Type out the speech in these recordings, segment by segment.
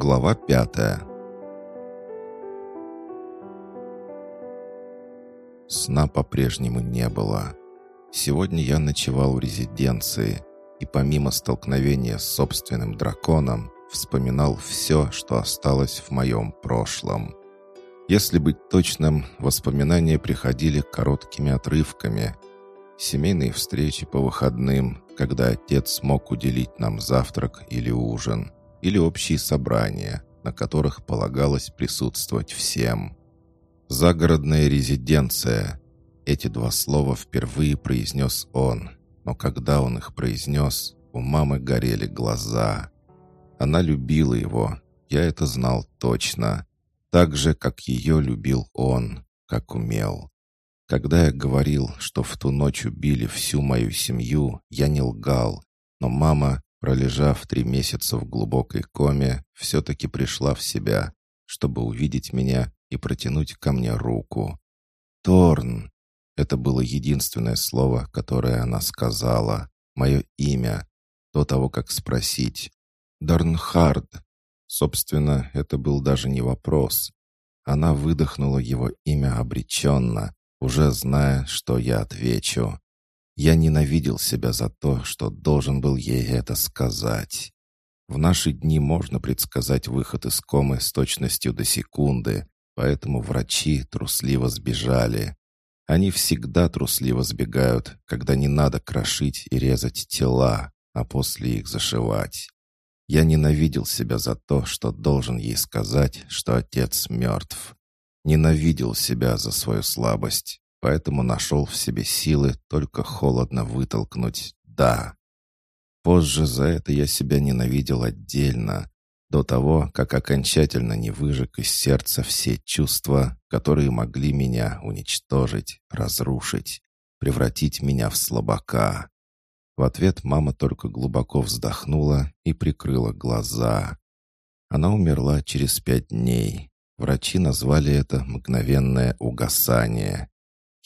Глава пятая Сна по-прежнему не было. Сегодня я ночевал в резиденции, и помимо столкновения с собственным драконом, вспоминал все, что осталось в моем прошлом. Если быть точным, воспоминания приходили короткими отрывками. Семейные встречи по выходным, когда отец смог уделить нам завтрак или ужин, или общие собрания, на которых полагалось присутствовать всем. «Загородная резиденция». Эти два слова впервые произнес он, но когда он их произнес, у мамы горели глаза. Она любила его, я это знал точно так же, как ее любил он, как умел. Когда я говорил, что в ту ночь убили всю мою семью, я не лгал, но мама, пролежав три месяца в глубокой коме, все-таки пришла в себя, чтобы увидеть меня и протянуть ко мне руку. «Торн!» — это было единственное слово, которое она сказала, мое имя, до того, как спросить. «Дорнхард!» Собственно, это был даже не вопрос. Она выдохнула его имя обреченно, уже зная, что я отвечу. Я ненавидел себя за то, что должен был ей это сказать. В наши дни можно предсказать выход из комы с точностью до секунды, поэтому врачи трусливо сбежали. Они всегда трусливо сбегают, когда не надо крошить и резать тела, а после их зашивать. Я ненавидел себя за то, что должен ей сказать, что отец мертв. Ненавидел себя за свою слабость, поэтому нашел в себе силы только холодно вытолкнуть «да». Позже за это я себя ненавидел отдельно, до того, как окончательно не выжег из сердца все чувства, которые могли меня уничтожить, разрушить, превратить меня в слабака. В ответ мама только глубоко вздохнула и прикрыла глаза. Она умерла через пять дней. Врачи назвали это мгновенное угасание.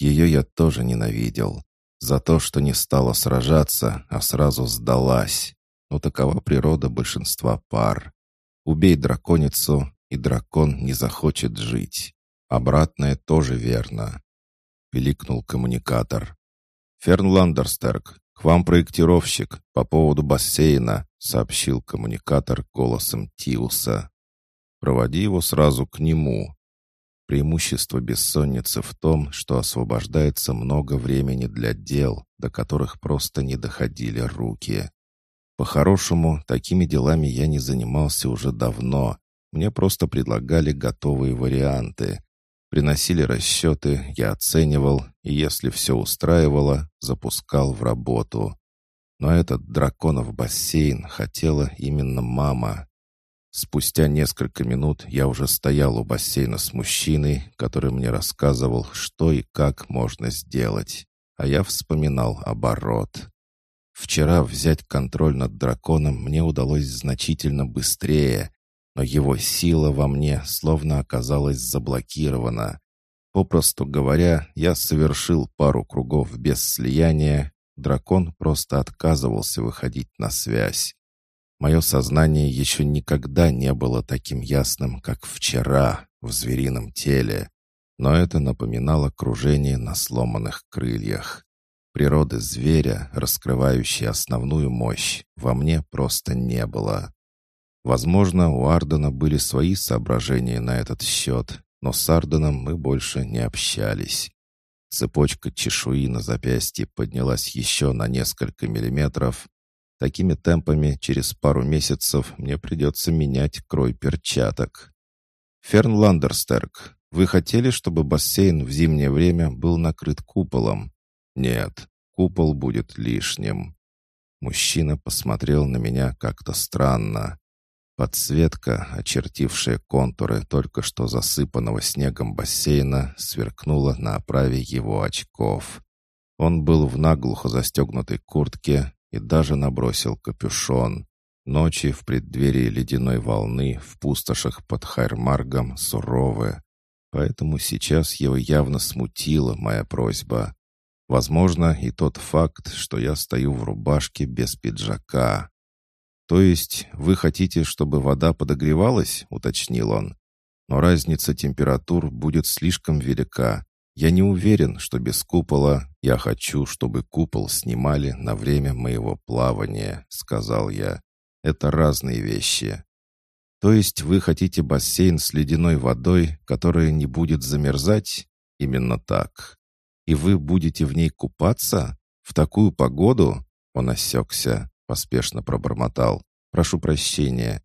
Ее я тоже ненавидел. За то, что не стала сражаться, а сразу сдалась. Но такова природа большинства пар. Убей драконицу, и дракон не захочет жить. Обратное тоже верно. Пиликнул коммуникатор. «Ферн Ландерстерк, «К вам проектировщик по поводу бассейна», — сообщил коммуникатор голосом Тиуса. «Проводи его сразу к нему». Преимущество бессонницы в том, что освобождается много времени для дел, до которых просто не доходили руки. По-хорошему, такими делами я не занимался уже давно. Мне просто предлагали готовые варианты. Приносили расчеты, я оценивал, и если все устраивало, запускал в работу. Но этот драконов бассейн хотела именно мама. Спустя несколько минут я уже стоял у бассейна с мужчиной, который мне рассказывал, что и как можно сделать. А я вспоминал оборот. Вчера взять контроль над драконом мне удалось значительно быстрее, но его сила во мне словно оказалась заблокирована. Попросту говоря, я совершил пару кругов без слияния, дракон просто отказывался выходить на связь. Мое сознание еще никогда не было таким ясным, как вчера в зверином теле, но это напоминало кружение на сломанных крыльях. Природы зверя, раскрывающей основную мощь, во мне просто не было. Возможно, у Ардена были свои соображения на этот счет, но с Арденом мы больше не общались. Цепочка чешуи на запястье поднялась еще на несколько миллиметров. Такими темпами через пару месяцев мне придется менять крой перчаток. Ферн Ландерстерк, вы хотели, чтобы бассейн в зимнее время был накрыт куполом? Нет, купол будет лишним. Мужчина посмотрел на меня как-то странно. Подсветка, очертившая контуры только что засыпанного снегом бассейна, сверкнула на оправе его очков. Он был в наглухо застегнутой куртке и даже набросил капюшон. Ночи в преддверии ледяной волны в пустошах под Хайрмаргом суровы. Поэтому сейчас его явно смутила моя просьба. Возможно, и тот факт, что я стою в рубашке без пиджака. «То есть вы хотите, чтобы вода подогревалась?» — уточнил он. «Но разница температур будет слишком велика. Я не уверен, что без купола я хочу, чтобы купол снимали на время моего плавания», — сказал я. «Это разные вещи». «То есть вы хотите бассейн с ледяной водой, которая не будет замерзать?» «Именно так. И вы будете в ней купаться? В такую погоду?» Он осекся поспешно пробормотал. «Прошу прощения.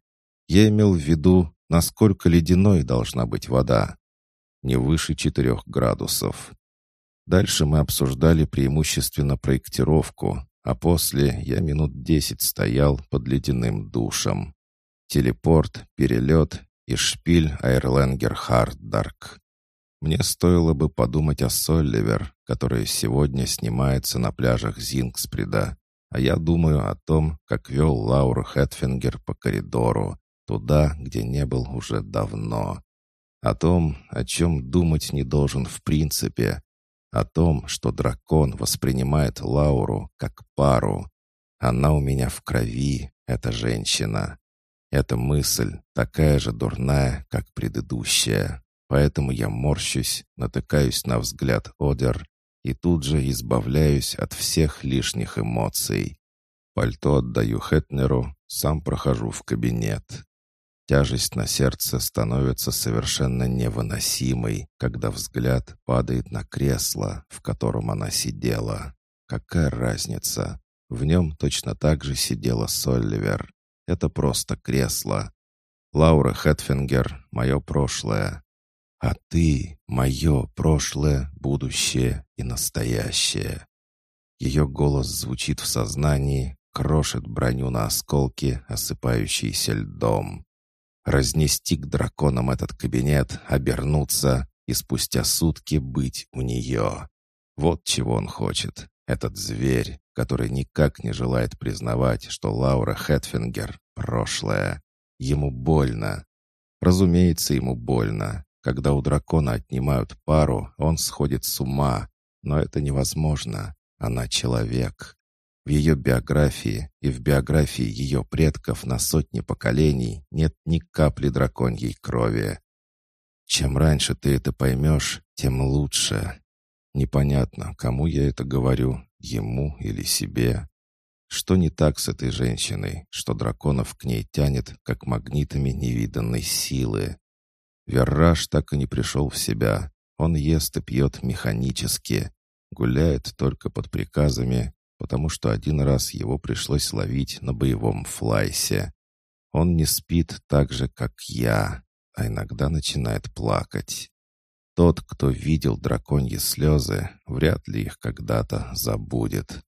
Я имел в виду, насколько ледяной должна быть вода. Не выше четырех градусов. Дальше мы обсуждали преимущественно проектировку, а после я минут десять стоял под ледяным душем. Телепорт, перелет и шпиль Айрленгер Харддарк. Мне стоило бы подумать о Солливер, которая сегодня снимается на пляжах Зингсприда, а я думаю о том, как вел Лауру Хэтфингер по коридору, туда, где не был уже давно. О том, о чем думать не должен в принципе. О том, что дракон воспринимает Лауру как пару. Она у меня в крови, эта женщина. Эта мысль такая же дурная, как предыдущая. Поэтому я морщусь, натыкаюсь на взгляд Одер и тут же избавляюсь от всех лишних эмоций. Пальто отдаю Хетнеру, сам прохожу в кабинет. Тяжесть на сердце становится совершенно невыносимой, когда взгляд падает на кресло, в котором она сидела. Какая разница? В нем точно так же сидела Солливер. Это просто кресло. Лаура Хэтфингер — мое прошлое. А ты — мое прошлое, будущее и настоящее. Ее голос звучит в сознании, крошит броню на осколки, осыпающиеся льдом. Разнести к драконам этот кабинет, обернуться и спустя сутки быть у нее. Вот чего он хочет, этот зверь, который никак не желает признавать, что Лаура Хэтфингер — прошлое. Ему больно. Разумеется, ему больно. Когда у дракона отнимают пару, он сходит с ума. Но это невозможно. Она человек. В ее биографии и в биографии ее предков на сотни поколений нет ни капли драконьей крови. Чем раньше ты это поймешь, тем лучше. Непонятно, кому я это говорю, ему или себе. Что не так с этой женщиной, что драконов к ней тянет, как магнитами невиданной силы? Верраж так и не пришел в себя. Он ест и пьет механически. Гуляет только под приказами, потому что один раз его пришлось ловить на боевом флайсе. Он не спит так же, как я, а иногда начинает плакать. Тот, кто видел драконьи слезы, вряд ли их когда-то забудет.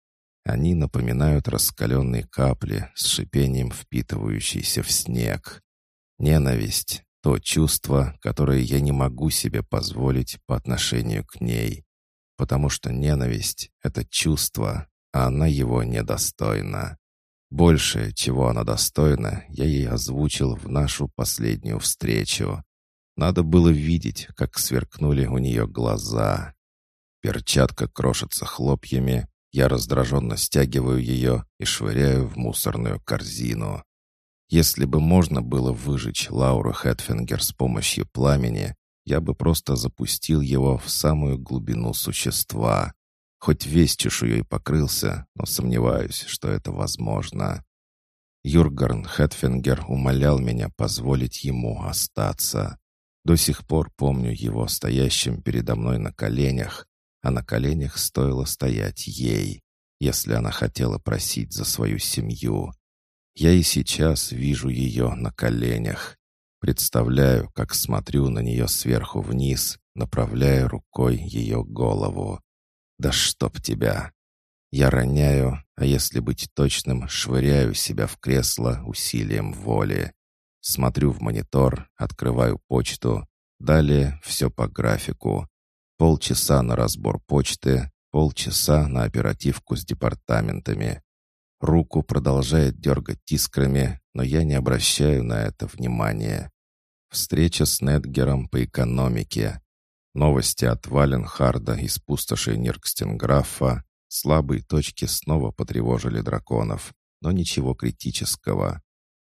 Они напоминают раскаленные капли с шипением впитывающиеся в снег. Ненависть то чувство, которое я не могу себе позволить по отношению к ней. Потому что ненависть — это чувство, а она его недостойна. Большее, чего она достойна, я ей озвучил в нашу последнюю встречу. Надо было видеть, как сверкнули у нее глаза. Перчатка крошится хлопьями, я раздраженно стягиваю ее и швыряю в мусорную корзину. Если бы можно было выжечь Лауру Хэтфингер с помощью пламени, я бы просто запустил его в самую глубину существа. Хоть весь чешуей покрылся, но сомневаюсь, что это возможно. Юргарн Хэтфингер умолял меня позволить ему остаться. До сих пор помню его стоящим передо мной на коленях, а на коленях стоило стоять ей, если она хотела просить за свою семью. Я и сейчас вижу ее на коленях. Представляю, как смотрю на нее сверху вниз, направляя рукой ее голову. «Да чтоб тебя!» Я роняю, а если быть точным, швыряю себя в кресло усилием воли. Смотрю в монитор, открываю почту. Далее все по графику. Полчаса на разбор почты, полчаса на оперативку с департаментами. Руку продолжает дергать искрами, но я не обращаю на это внимания. Встреча с Недгером по экономике. Новости от Валенхарда из пустоши Ниркстенграфа. Слабые точки снова потревожили драконов, но ничего критического.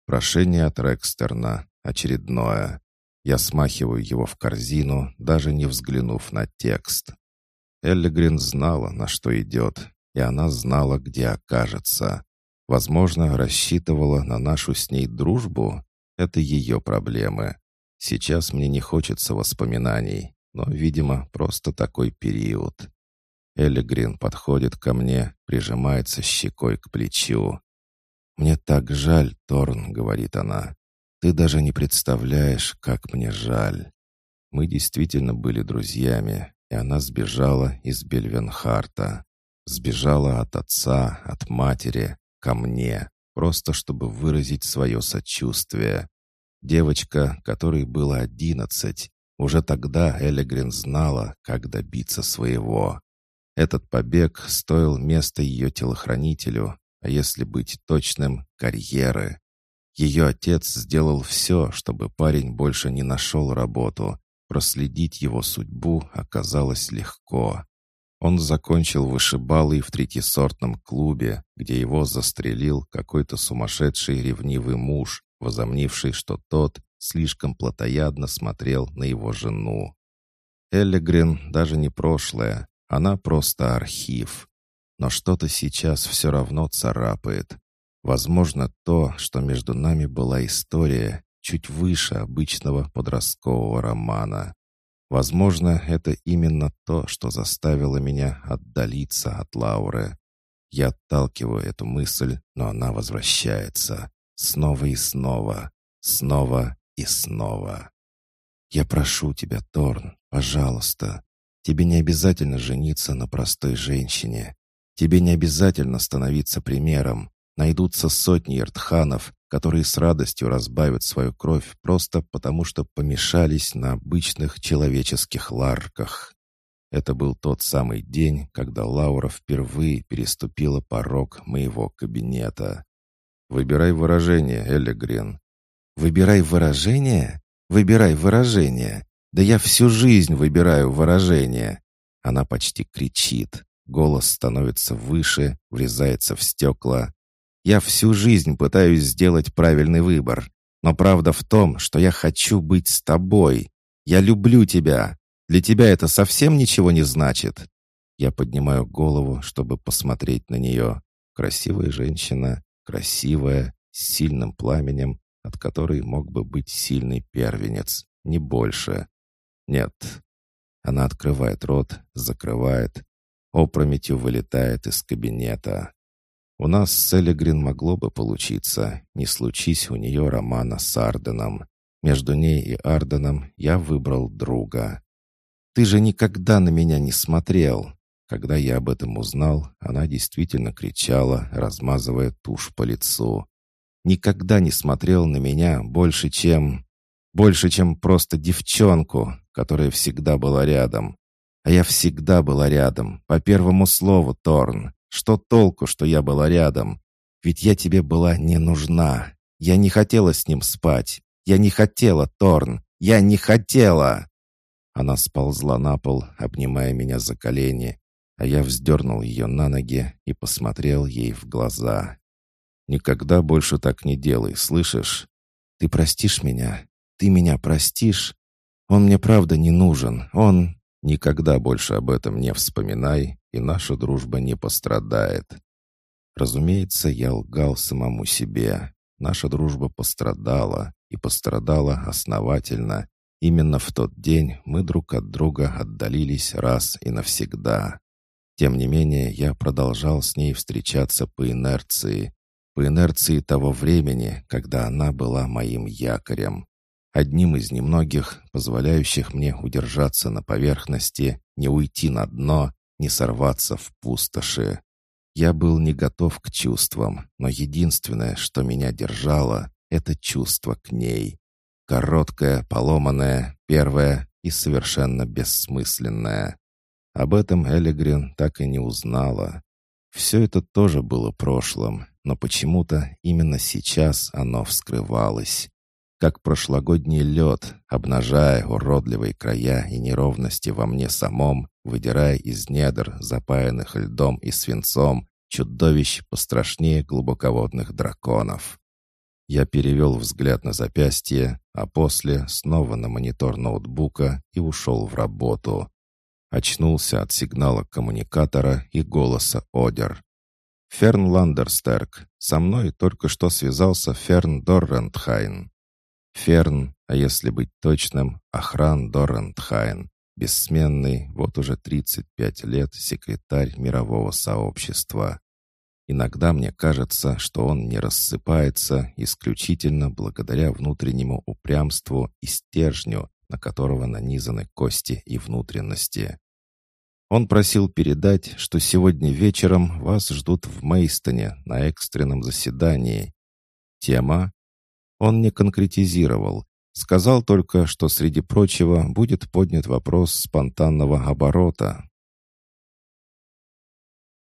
Прошение от Рекстерна, очередное. Я смахиваю его в корзину, даже не взглянув на текст. Эллигрин знала, на что идет, и она знала, где окажется. Возможно, рассчитывала на нашу с ней дружбу. Это ее проблемы. Сейчас мне не хочется воспоминаний, но, видимо, просто такой период. Эллигрин подходит ко мне, прижимается щекой к плечу. «Мне так жаль, Торн», — говорит она. «Ты даже не представляешь, как мне жаль». Мы действительно были друзьями, и она сбежала из Бельвенхарта. Сбежала от отца, от матери, ко мне, просто чтобы выразить свое сочувствие. Девочка, которой было одиннадцать, уже тогда Элегрин знала, как добиться своего. Этот побег стоил места ее телохранителю, а если быть точным, карьеры. Ее отец сделал все, чтобы парень больше не нашел работу. Проследить его судьбу оказалось легко. Он закончил вышибалой в третьесортном клубе, где его застрелил какой-то сумасшедший ревнивый муж, возомнивший, что тот слишком плотоядно смотрел на его жену. Эллигрин даже не прошлое, она просто архив. Но что-то сейчас все равно царапает. Возможно, то, что между нами была история, чуть выше обычного подросткового романа. Возможно, это именно то, что заставило меня отдалиться от Лауры. Я отталкиваю эту мысль, но она возвращается. Снова и снова. Снова и снова. «Я прошу тебя, Торн, пожалуйста. Тебе не обязательно жениться на простой женщине. Тебе не обязательно становиться примером. Найдутся сотни иртханов, которые с радостью разбавят свою кровь просто потому, что помешались на обычных человеческих ларках. Это был тот самый день, когда Лаура впервые переступила порог моего кабинета. «Выбирай выражение, Элли Грин». «Выбирай выражение? Выбирай выражение. Да я всю жизнь выбираю выражение». Она почти кричит. Голос становится выше, врезается в стекла. Я всю жизнь пытаюсь сделать правильный выбор. Но правда в том, что я хочу быть с тобой. Я люблю тебя. Для тебя это совсем ничего не значит. Я поднимаю голову, чтобы посмотреть на нее. Красивая женщина, красивая, с сильным пламенем, от которой мог бы быть сильный первенец, не больше. Нет. Она открывает рот, закрывает, опрометью вылетает из кабинета. У нас с Элигрин могло бы получиться, не случись у нее романа с Арденом. Между ней и Арденом я выбрал друга. «Ты же никогда на меня не смотрел!» Когда я об этом узнал, она действительно кричала, размазывая тушь по лицу. «Никогда не смотрел на меня больше, чем... Больше, чем просто девчонку, которая всегда была рядом. А я всегда была рядом, по первому слову, Торн. Что толку, что я была рядом? Ведь я тебе была не нужна. Я не хотела с ним спать. Я не хотела, Торн. Я не хотела!» Она сползла на пол, обнимая меня за колени, а я вздернул ее на ноги и посмотрел ей в глаза. «Никогда больше так не делай, слышишь? Ты простишь меня? Ты меня простишь? Он мне правда не нужен. Он...» «Никогда больше об этом не вспоминай и наша дружба не пострадает. Разумеется, я лгал самому себе. Наша дружба пострадала, и пострадала основательно. Именно в тот день мы друг от друга отдалились раз и навсегда. Тем не менее, я продолжал с ней встречаться по инерции, по инерции того времени, когда она была моим якорем, одним из немногих, позволяющих мне удержаться на поверхности, не уйти на дно не сорваться в пустоши. Я был не готов к чувствам, но единственное, что меня держало, это чувство к ней. Короткое, поломанное, первое и совершенно бессмысленное. Об этом Элигрин так и не узнала. Все это тоже было прошлым, но почему-то именно сейчас оно вскрывалось как прошлогодний лед, обнажая уродливые края и неровности во мне самом, выдирая из недр, запаянных льдом и свинцом, чудовищ пострашнее глубоководных драконов. Я перевел взгляд на запястье, а после снова на монитор ноутбука и ушел в работу. Очнулся от сигнала коммуникатора и голоса Одер. «Ферн Ландерстерк, со мной только что связался Ферн Доррентхайн». Ферн, а если быть точным, Охран Доррентхайн, бессменный, вот уже 35 лет секретарь мирового сообщества. Иногда мне кажется, что он не рассыпается исключительно благодаря внутреннему упрямству и стержню, на которого нанизаны кости и внутренности. Он просил передать, что сегодня вечером вас ждут в Мейстоне на экстренном заседании. Тема? Он не конкретизировал, сказал только, что среди прочего будет поднят вопрос спонтанного оборота,